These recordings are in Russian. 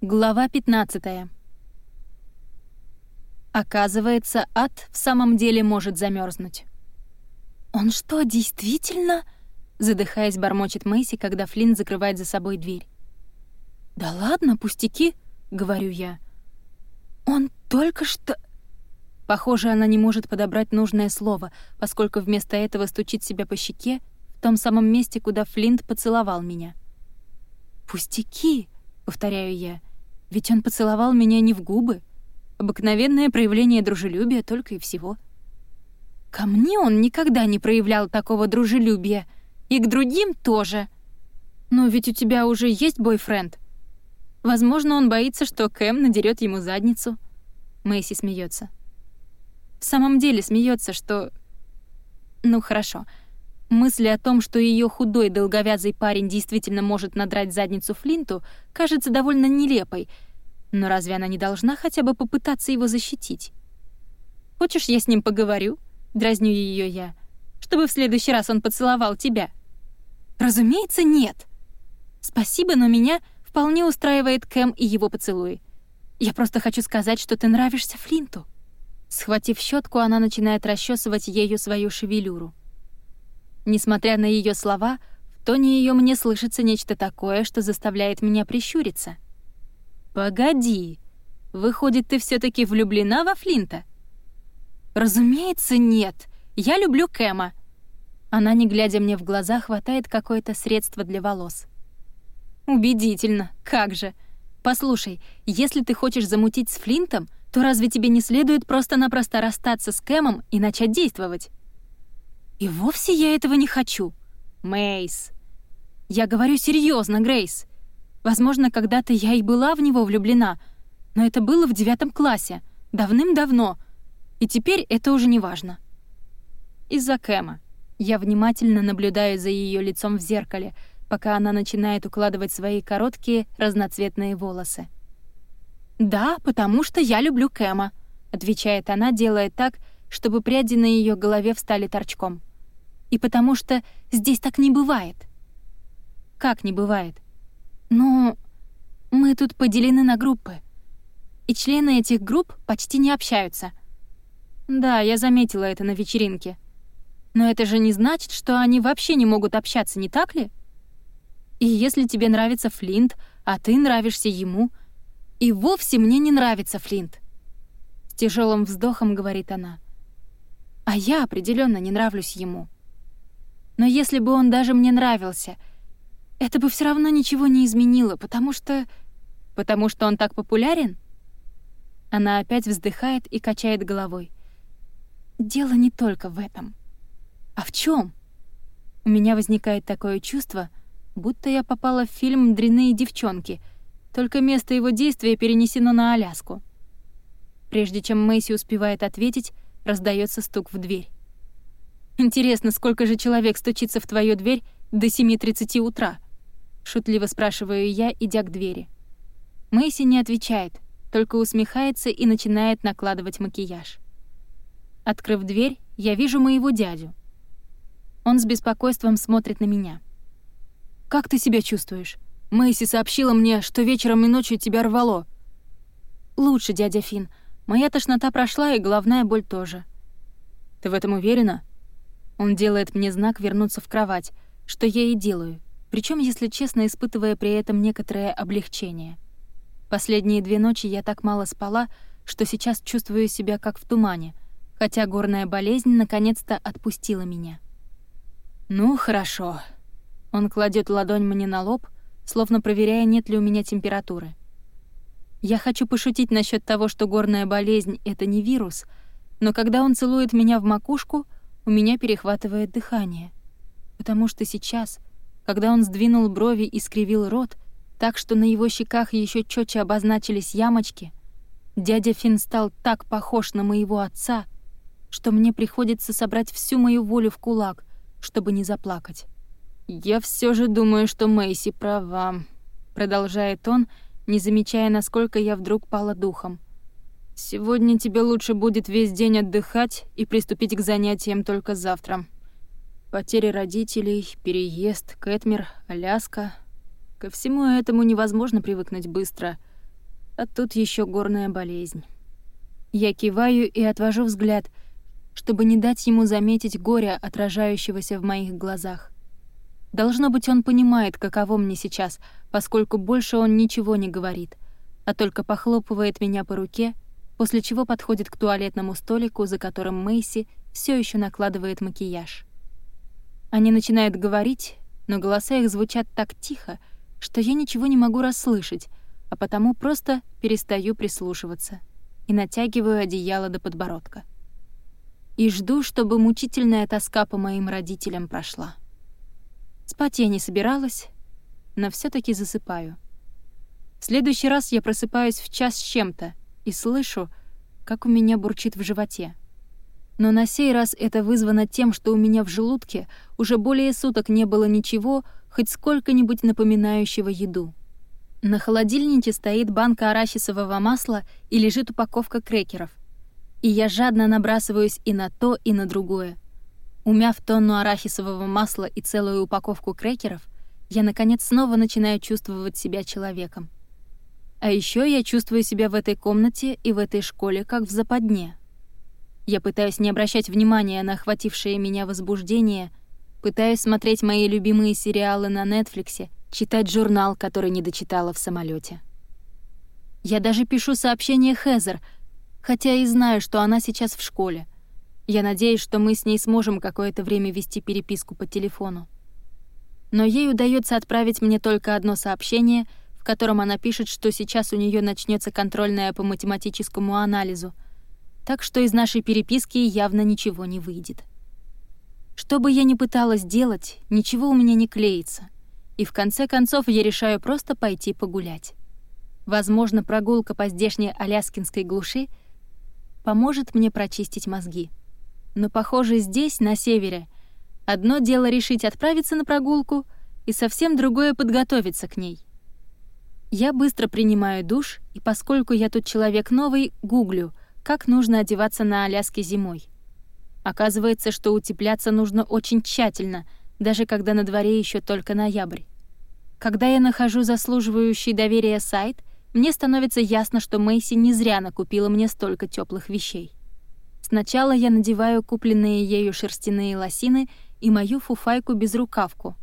Глава 15. Оказывается, ад в самом деле может замерзнуть. «Он что, действительно?» Задыхаясь, бормочет Мэйси, когда Флинн закрывает за собой дверь. «Да ладно, пустяки», — говорю я. «Он только что...» Похоже, она не может подобрать нужное слово, поскольку вместо этого стучит себя по щеке в том самом месте, куда Флинт поцеловал меня. «Пустяки», — повторяю я, — ведь он поцеловал меня не в губы. Обыкновенное проявление дружелюбия только и всего. Ко мне он никогда не проявлял такого дружелюбия. И к другим тоже. Но ведь у тебя уже есть бойфренд. Возможно, он боится, что Кэм надерет ему задницу. Мэйси смеется. В самом деле смеется, что... Ну, хорошо. Мысль о том, что ее худой долговязый парень действительно может надрать задницу Флинту, кажется довольно нелепой, но разве она не должна хотя бы попытаться его защитить? «Хочешь, я с ним поговорю?» — дразню ее я. «Чтобы в следующий раз он поцеловал тебя». «Разумеется, нет!» «Спасибо, но меня вполне устраивает Кэм и его поцелуй. Я просто хочу сказать, что ты нравишься Флинту». Схватив щетку, она начинает расчесывать ею свою шевелюру. Несмотря на ее слова, в тоне ее мне слышится нечто такое, что заставляет меня прищуриться. «Погоди, выходит, ты все таки влюблена во Флинта?» «Разумеется, нет. Я люблю Кэма». Она, не глядя мне в глаза, хватает какое-то средство для волос. «Убедительно, как же. Послушай, если ты хочешь замутить с Флинтом, то разве тебе не следует просто-напросто расстаться с Кэмом и начать действовать?» И вовсе я этого не хочу. Мейс. Я говорю серьезно, Грейс. Возможно, когда-то я и была в него влюблена, но это было в девятом классе, давным-давно, и теперь это уже не важно. Из-за Кэма. Я внимательно наблюдаю за ее лицом в зеркале, пока она начинает укладывать свои короткие разноцветные волосы. «Да, потому что я люблю Кэма», — отвечает она, делая так, чтобы пряди на ее голове встали торчком и потому что здесь так не бывает. Как не бывает? Ну, мы тут поделены на группы, и члены этих групп почти не общаются. Да, я заметила это на вечеринке. Но это же не значит, что они вообще не могут общаться, не так ли? И если тебе нравится Флинт, а ты нравишься ему, и вовсе мне не нравится Флинт. С тяжелым вздохом говорит она. А я определенно не нравлюсь ему. Но если бы он даже мне нравился, это бы все равно ничего не изменило, потому что... Потому что он так популярен? Она опять вздыхает и качает головой. Дело не только в этом. А в чем? У меня возникает такое чувство, будто я попала в фильм «Дряные девчонки», только место его действия перенесено на Аляску. Прежде чем Мэйси успевает ответить, раздается стук в дверь. Интересно, сколько же человек стучится в твою дверь до 7.30 утра? Шутливо спрашиваю я, идя к двери. Мэйси не отвечает, только усмехается и начинает накладывать макияж. Открыв дверь, я вижу моего дядю. Он с беспокойством смотрит на меня. «Как ты себя чувствуешь? Мэйси сообщила мне, что вечером и ночью тебя рвало». «Лучше, дядя Фин. Моя тошнота прошла, и головная боль тоже». «Ты в этом уверена?» Он делает мне знак вернуться в кровать, что я и делаю, причем, если честно, испытывая при этом некоторое облегчение. Последние две ночи я так мало спала, что сейчас чувствую себя как в тумане, хотя горная болезнь наконец-то отпустила меня. «Ну, хорошо». Он кладет ладонь мне на лоб, словно проверяя, нет ли у меня температуры. Я хочу пошутить насчет того, что горная болезнь — это не вирус, но когда он целует меня в макушку — у меня перехватывает дыхание. Потому что сейчас, когда он сдвинул брови и скривил рот, так что на его щеках еще четче обозначились ямочки, дядя Финн стал так похож на моего отца, что мне приходится собрать всю мою волю в кулак, чтобы не заплакать. «Я все же думаю, что Мэйси права», — продолжает он, не замечая, насколько я вдруг пала духом. Сегодня тебе лучше будет весь день отдыхать и приступить к занятиям только завтра. Потери родителей, переезд, Кэтмир, Аляска. Ко всему этому невозможно привыкнуть быстро. А тут еще горная болезнь. Я киваю и отвожу взгляд, чтобы не дать ему заметить горе, отражающегося в моих глазах. Должно быть, он понимает, каково мне сейчас, поскольку больше он ничего не говорит, а только похлопывает меня по руке, после чего подходит к туалетному столику, за которым Мэйси все еще накладывает макияж. Они начинают говорить, но голоса их звучат так тихо, что я ничего не могу расслышать, а потому просто перестаю прислушиваться и натягиваю одеяло до подбородка. И жду, чтобы мучительная тоска по моим родителям прошла. Спать я не собиралась, но все таки засыпаю. В следующий раз я просыпаюсь в час с чем-то и слышу, как у меня бурчит в животе. Но на сей раз это вызвано тем, что у меня в желудке уже более суток не было ничего, хоть сколько-нибудь напоминающего еду. На холодильнике стоит банка арахисового масла и лежит упаковка крекеров. И я жадно набрасываюсь и на то, и на другое. Умяв тонну арахисового масла и целую упаковку крекеров, я, наконец, снова начинаю чувствовать себя человеком. А еще я чувствую себя в этой комнате и в этой школе как в западне. Я пытаюсь не обращать внимания на охватившее меня возбуждение, пытаюсь смотреть мои любимые сериалы на Нетфликсе читать журнал, который не дочитала в самолете. Я даже пишу сообщение Хезер, хотя и знаю, что она сейчас в школе. Я надеюсь, что мы с ней сможем какое-то время вести переписку по телефону. Но ей удается отправить мне только одно сообщение, в котором она пишет, что сейчас у нее начнется контрольная по математическому анализу, так что из нашей переписки явно ничего не выйдет. Что бы я ни пыталась делать, ничего у меня не клеится — и в конце концов я решаю просто пойти погулять. Возможно, прогулка по здешней аляскинской глуши поможет мне прочистить мозги. Но, похоже, здесь, на севере, одно дело решить отправиться на прогулку, и совсем другое — подготовиться к ней. Я быстро принимаю душ, и поскольку я тут человек новый, гуглю, как нужно одеваться на Аляске зимой. Оказывается, что утепляться нужно очень тщательно — даже когда на дворе еще только ноябрь. Когда я нахожу заслуживающий доверия сайт, мне становится ясно, что Мэйси не зря накупила мне столько теплых вещей. Сначала я надеваю купленные ею шерстяные лосины и мою фуфайку-безрукавку.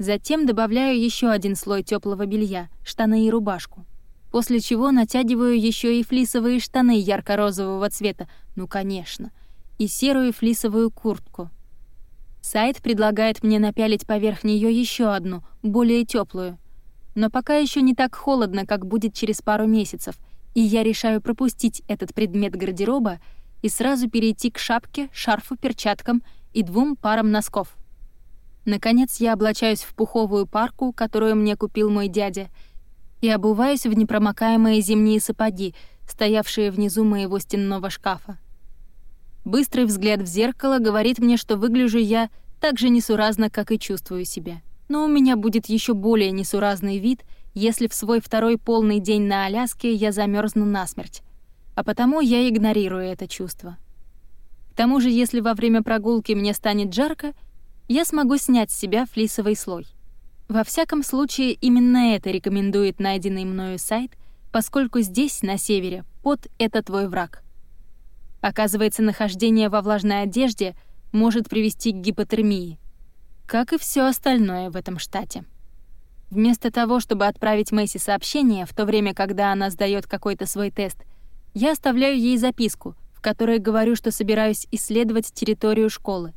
Затем добавляю еще один слой теплого белья, штаны и рубашку. После чего натягиваю еще и флисовые штаны ярко-розового цвета, ну, конечно, и серую флисовую куртку — Сайт предлагает мне напялить поверх нее еще одну, более теплую. Но пока еще не так холодно, как будет через пару месяцев, и я решаю пропустить этот предмет гардероба и сразу перейти к шапке, шарфу, перчаткам и двум парам носков. Наконец я облачаюсь в пуховую парку, которую мне купил мой дядя, и обуваюсь в непромокаемые зимние сапоги, стоявшие внизу моего стенного шкафа. Быстрый взгляд в зеркало говорит мне, что выгляжу я так же несуразно, как и чувствую себя. Но у меня будет еще более несуразный вид, если в свой второй полный день на Аляске я замерзну насмерть. А потому я игнорирую это чувство. К тому же, если во время прогулки мне станет жарко, я смогу снять с себя флисовый слой. Во всяком случае, именно это рекомендует найденный мною сайт, поскольку здесь, на севере, пот — это твой враг — Оказывается, нахождение во влажной одежде может привести к гипотермии, как и все остальное в этом штате. Вместо того, чтобы отправить Мэйси сообщение, в то время, когда она сдает какой-то свой тест, я оставляю ей записку, в которой говорю, что собираюсь исследовать территорию школы.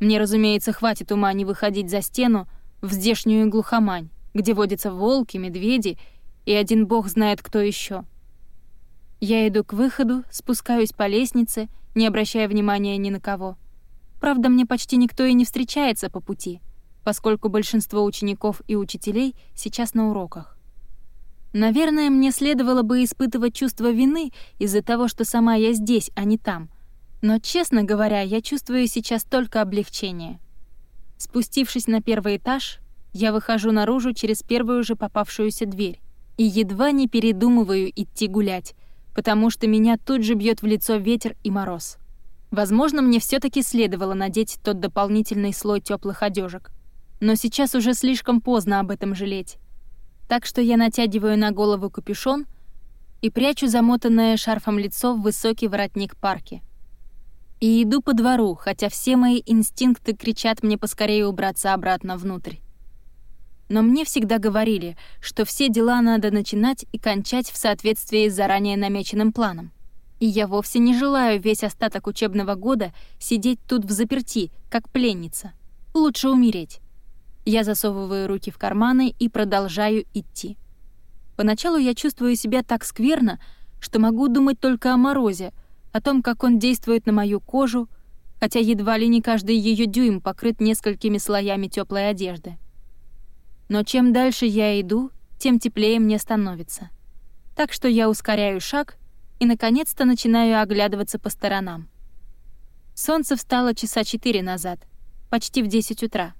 Мне, разумеется, хватит ума не выходить за стену в здешнюю глухомань, где водятся волки, медведи и один бог знает кто еще. Я иду к выходу, спускаюсь по лестнице, не обращая внимания ни на кого. Правда, мне почти никто и не встречается по пути, поскольку большинство учеников и учителей сейчас на уроках. Наверное, мне следовало бы испытывать чувство вины из-за того, что сама я здесь, а не там. Но, честно говоря, я чувствую сейчас только облегчение. Спустившись на первый этаж, я выхожу наружу через первую же попавшуюся дверь и едва не передумываю идти гулять, потому что меня тут же бьет в лицо ветер и мороз. Возможно, мне все таки следовало надеть тот дополнительный слой теплых одежек. Но сейчас уже слишком поздно об этом жалеть. Так что я натягиваю на голову капюшон, и прячу замотанное шарфом лицо в высокий воротник парки. И иду по двору, хотя все мои инстинкты кричат мне поскорее убраться обратно внутрь. Но мне всегда говорили, что все дела надо начинать и кончать в соответствии с заранее намеченным планом. И я вовсе не желаю весь остаток учебного года сидеть тут в заперти, как пленница. Лучше умереть. Я засовываю руки в карманы и продолжаю идти. Поначалу я чувствую себя так скверно, что могу думать только о морозе, о том, как он действует на мою кожу, хотя едва ли не каждый ее дюйм покрыт несколькими слоями теплой одежды. Но чем дальше я иду, тем теплее мне становится. Так что я ускоряю шаг и, наконец-то, начинаю оглядываться по сторонам. Солнце встало часа четыре назад, почти в 10 утра.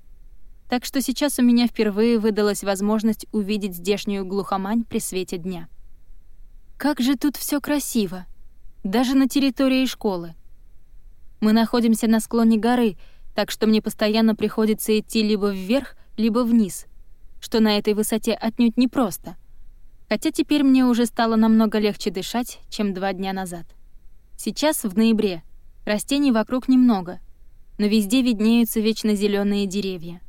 Так что сейчас у меня впервые выдалась возможность увидеть здешнюю глухомань при свете дня. Как же тут все красиво! Даже на территории школы. Мы находимся на склоне горы, так что мне постоянно приходится идти либо вверх, либо вниз — что на этой высоте отнюдь непросто. Хотя теперь мне уже стало намного легче дышать, чем два дня назад. Сейчас, в ноябре, растений вокруг немного, но везде виднеются вечно зеленые деревья.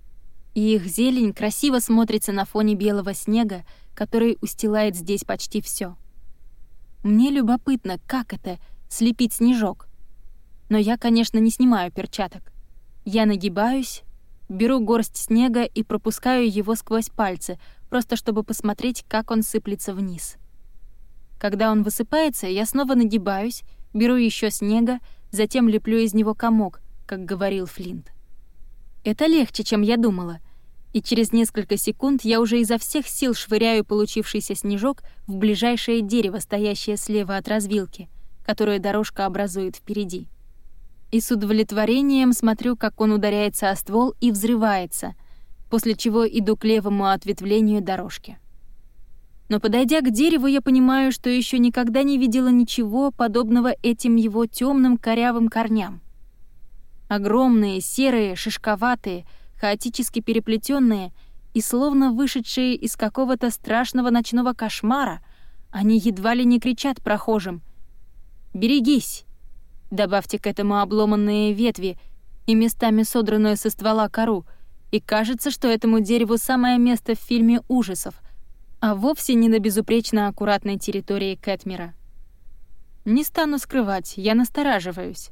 И их зелень красиво смотрится на фоне белого снега, который устилает здесь почти все. Мне любопытно, как это — слепить снежок. Но я, конечно, не снимаю перчаток. Я нагибаюсь, Беру горсть снега и пропускаю его сквозь пальцы, просто чтобы посмотреть, как он сыплется вниз. Когда он высыпается, я снова нагибаюсь, беру еще снега, затем леплю из него комок, как говорил Флинт. Это легче, чем я думала, и через несколько секунд я уже изо всех сил швыряю получившийся снежок в ближайшее дерево, стоящее слева от развилки, которую дорожка образует впереди и с удовлетворением смотрю, как он ударяется о ствол и взрывается, после чего иду к левому ответвлению дорожки. Но подойдя к дереву, я понимаю, что еще никогда не видела ничего подобного этим его темным корявым корням. Огромные, серые, шишковатые, хаотически переплетенные и словно вышедшие из какого-то страшного ночного кошмара, они едва ли не кричат прохожим «Берегись! Добавьте к этому обломанные ветви и местами содранную со ствола кору, и кажется, что этому дереву самое место в фильме ужасов, а вовсе не на безупречно аккуратной территории Кэтмера. Не стану скрывать, я настораживаюсь.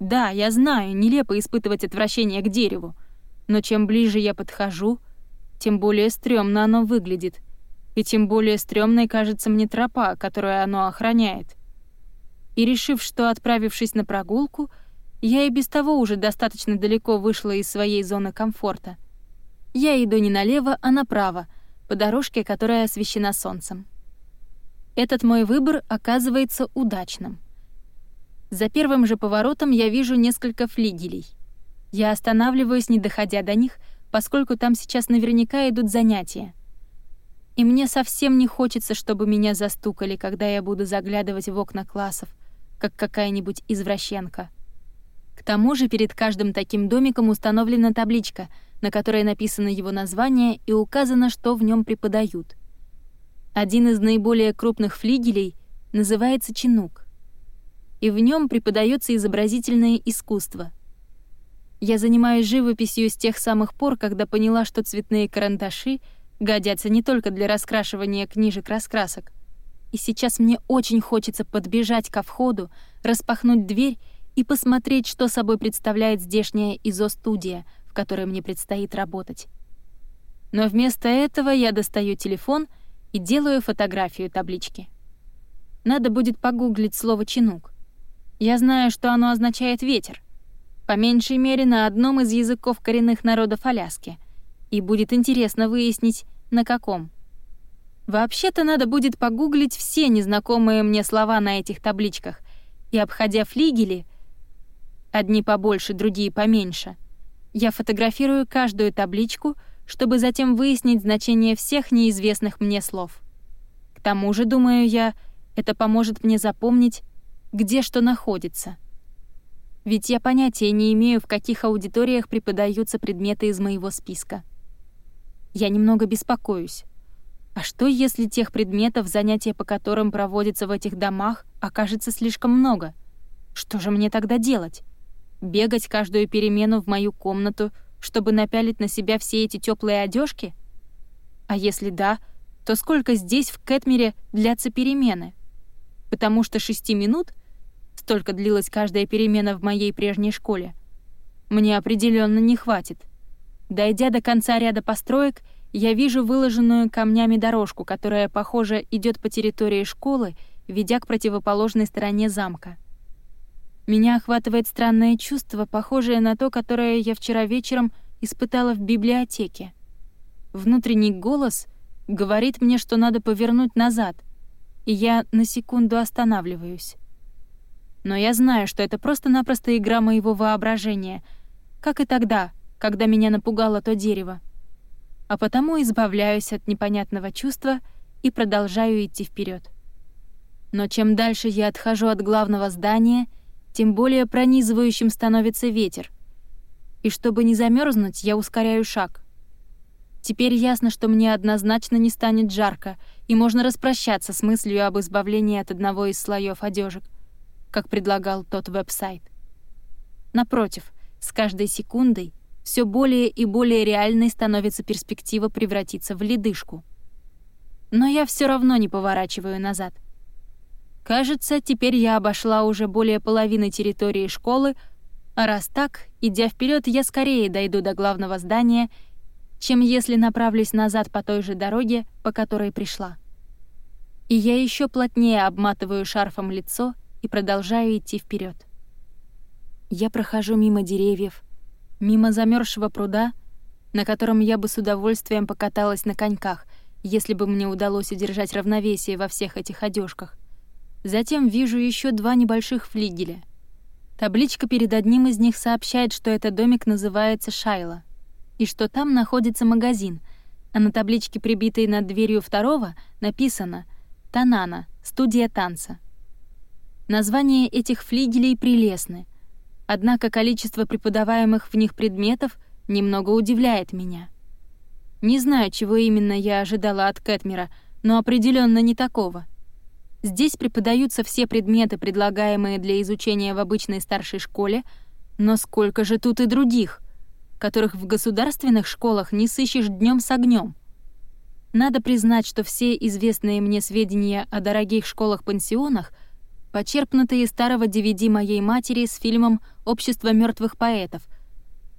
Да, я знаю, нелепо испытывать отвращение к дереву, но чем ближе я подхожу, тем более стрёмно оно выглядит, и тем более стрёмной кажется мне тропа, которую оно охраняет и решив, что, отправившись на прогулку, я и без того уже достаточно далеко вышла из своей зоны комфорта. Я иду не налево, а направо, по дорожке, которая освещена солнцем. Этот мой выбор оказывается удачным. За первым же поворотом я вижу несколько флигелей. Я останавливаюсь, не доходя до них, поскольку там сейчас наверняка идут занятия. И мне совсем не хочется, чтобы меня застукали, когда я буду заглядывать в окна классов — как какая-нибудь извращенка. К тому же перед каждым таким домиком установлена табличка, на которой написано его название и указано, что в нем преподают. Один из наиболее крупных флигелей называется «Чинук», и в нем преподается изобразительное искусство. Я занимаюсь живописью с тех самых пор, когда поняла, что цветные карандаши годятся не только для раскрашивания книжек-раскрасок, и сейчас мне очень хочется подбежать ко входу, распахнуть дверь и посмотреть, что собой представляет здешняя изо-студия, в которой мне предстоит работать. Но вместо этого я достаю телефон и делаю фотографию таблички. Надо будет погуглить слово «чинук». Я знаю, что оно означает «ветер», по меньшей мере на одном из языков коренных народов Аляски, и будет интересно выяснить, на каком — Вообще-то надо будет погуглить все незнакомые мне слова на этих табличках и, обходя флигели, одни побольше, другие поменьше, я фотографирую каждую табличку, чтобы затем выяснить значение всех неизвестных мне слов. К тому же, думаю я, это поможет мне запомнить, где что находится. Ведь я понятия не имею, в каких аудиториях преподаются предметы из моего списка. Я немного беспокоюсь. А что, если тех предметов, занятия по которым проводятся в этих домах, окажется слишком много? Что же мне тогда делать? Бегать каждую перемену в мою комнату, чтобы напялить на себя все эти теплые одежки? А если да, то сколько здесь, в Кэтмере, длятся перемены? Потому что шести минут, столько длилась каждая перемена в моей прежней школе, мне определенно не хватит. Дойдя до конца ряда построек, я вижу выложенную камнями дорожку, которая, похоже, идет по территории школы, ведя к противоположной стороне замка. Меня охватывает странное чувство, похожее на то, которое я вчера вечером испытала в библиотеке. Внутренний голос говорит мне, что надо повернуть назад, и я на секунду останавливаюсь. Но я знаю, что это просто-напросто игра моего воображения, как и тогда, когда меня напугало то дерево а потому избавляюсь от непонятного чувства и продолжаю идти вперед. Но чем дальше я отхожу от главного здания, тем более пронизывающим становится ветер. И чтобы не замерзнуть, я ускоряю шаг. Теперь ясно, что мне однозначно не станет жарко, и можно распрощаться с мыслью об избавлении от одного из слоев одежек, как предлагал тот веб-сайт. Напротив, с каждой секундой все более и более реальной становится перспектива превратиться в ледышку. Но я все равно не поворачиваю назад. Кажется, теперь я обошла уже более половины территории школы, а раз так, идя вперед, я скорее дойду до главного здания, чем если направлюсь назад по той же дороге, по которой пришла. И я еще плотнее обматываю шарфом лицо и продолжаю идти вперед. Я прохожу мимо деревьев, мимо замерзшего пруда, на котором я бы с удовольствием покаталась на коньках, если бы мне удалось удержать равновесие во всех этих одежках. Затем вижу еще два небольших флигеля. Табличка перед одним из них сообщает, что этот домик называется Шайла, и что там находится магазин, а на табличке, прибитой над дверью второго, написано «Танана. Студия танца». Названия этих флигелей прелестны — Однако количество преподаваемых в них предметов немного удивляет меня. Не знаю, чего именно я ожидала от Кэтмера, но определенно не такого. Здесь преподаются все предметы, предлагаемые для изучения в обычной старшей школе, но сколько же тут и других, которых в государственных школах не сыщешь днем с огнем. Надо признать, что все известные мне сведения о дорогих школах-пансионах — почерпнутые из старого DVD моей матери с фильмом «Общество мертвых поэтов»,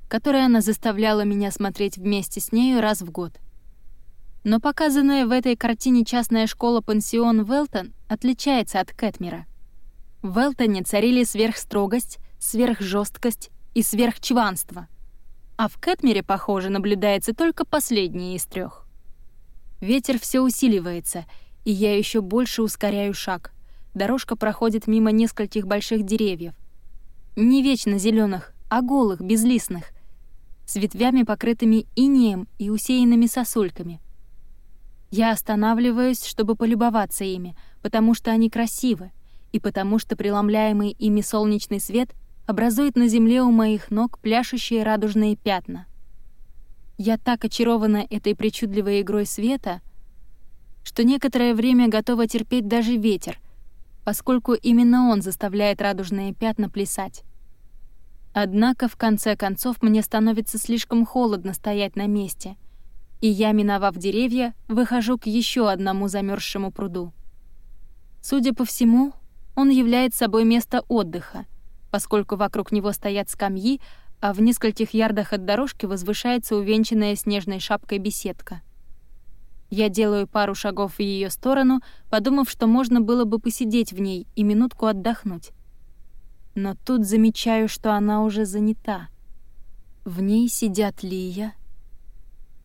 который она заставляла меня смотреть вместе с нею раз в год. Но показанная в этой картине частная школа-пансион Велтон отличается от Кэтмера. В Велтоне царили сверхстрогость, сверхжесткость и сверхчванство, а в Кэтмере, похоже, наблюдается только последнее из трех. Ветер все усиливается, и я еще больше ускоряю шаг — дорожка проходит мимо нескольких больших деревьев. Не вечно зеленых, а голых, безлистных, с ветвями, покрытыми инеем и усеянными сосульками. Я останавливаюсь, чтобы полюбоваться ими, потому что они красивы, и потому что преломляемый ими солнечный свет образует на земле у моих ног пляшущие радужные пятна. Я так очарована этой причудливой игрой света, что некоторое время готова терпеть даже ветер, поскольку именно он заставляет радужные пятна плясать. Однако, в конце концов, мне становится слишком холодно стоять на месте, и я, миновав деревья, выхожу к еще одному замерзшему пруду. Судя по всему, он является собой место отдыха, поскольку вокруг него стоят скамьи, а в нескольких ярдах от дорожки возвышается увенчанная снежной шапкой беседка. Я делаю пару шагов в ее сторону, подумав, что можно было бы посидеть в ней и минутку отдохнуть. Но тут замечаю, что она уже занята. В ней сидят Лия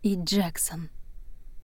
и Джексон.